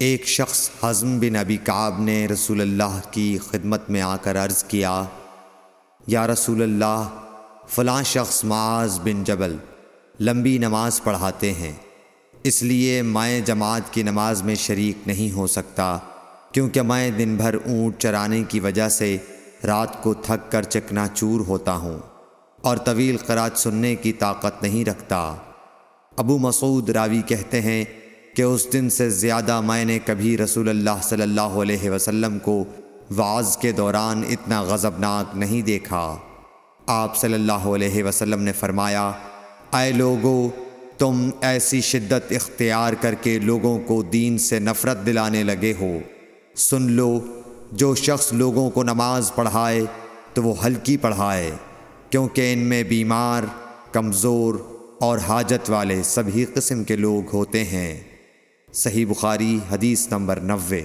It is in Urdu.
ایک شخص حزم بن ابی کعب نے رسول اللہ کی خدمت میں آ کر عرض کیا، یا رسول اللہ، فلاں شخص معاذ بن جبل لمبی نماز پڑھاتے ہیں، اس لیے میں جماعت کی نماز میں شریک نہیں ہو سکتا، کیونکہ میں دن بھر اونٹ چرانے کی وجہ سے رات کو تھک کر چکنا چور ہوتا ہوں اور طویل قرات سننے کی طاقت نہیں رکھتا۔ ابو مسعود راوی کہتے ہیں کہ اس دن سے زیادہ میں نے کبھی رسول اللہ صلی اللہ علیہ وسلم کو بعض کے دوران اتنا غضبناک نہیں دیکھا۔ آپ صلی اللہ علیہ وسلم نے فرمایا، اے لوگو، تم ایسی شدت اختیار کر کے لوگوں کو دین سے نفرت دلانے لگے ہو۔ سن لو، جو شخص لوگوں کو نماز پڑھائے تو وہ ہلکی پڑھائے، کیونکہ ان میں بیمار، کمزور اور حاجت والے سبھی قسم کے لوگ ہوتے ہیں۔ صحیح بخاری حدیث نمبر نوے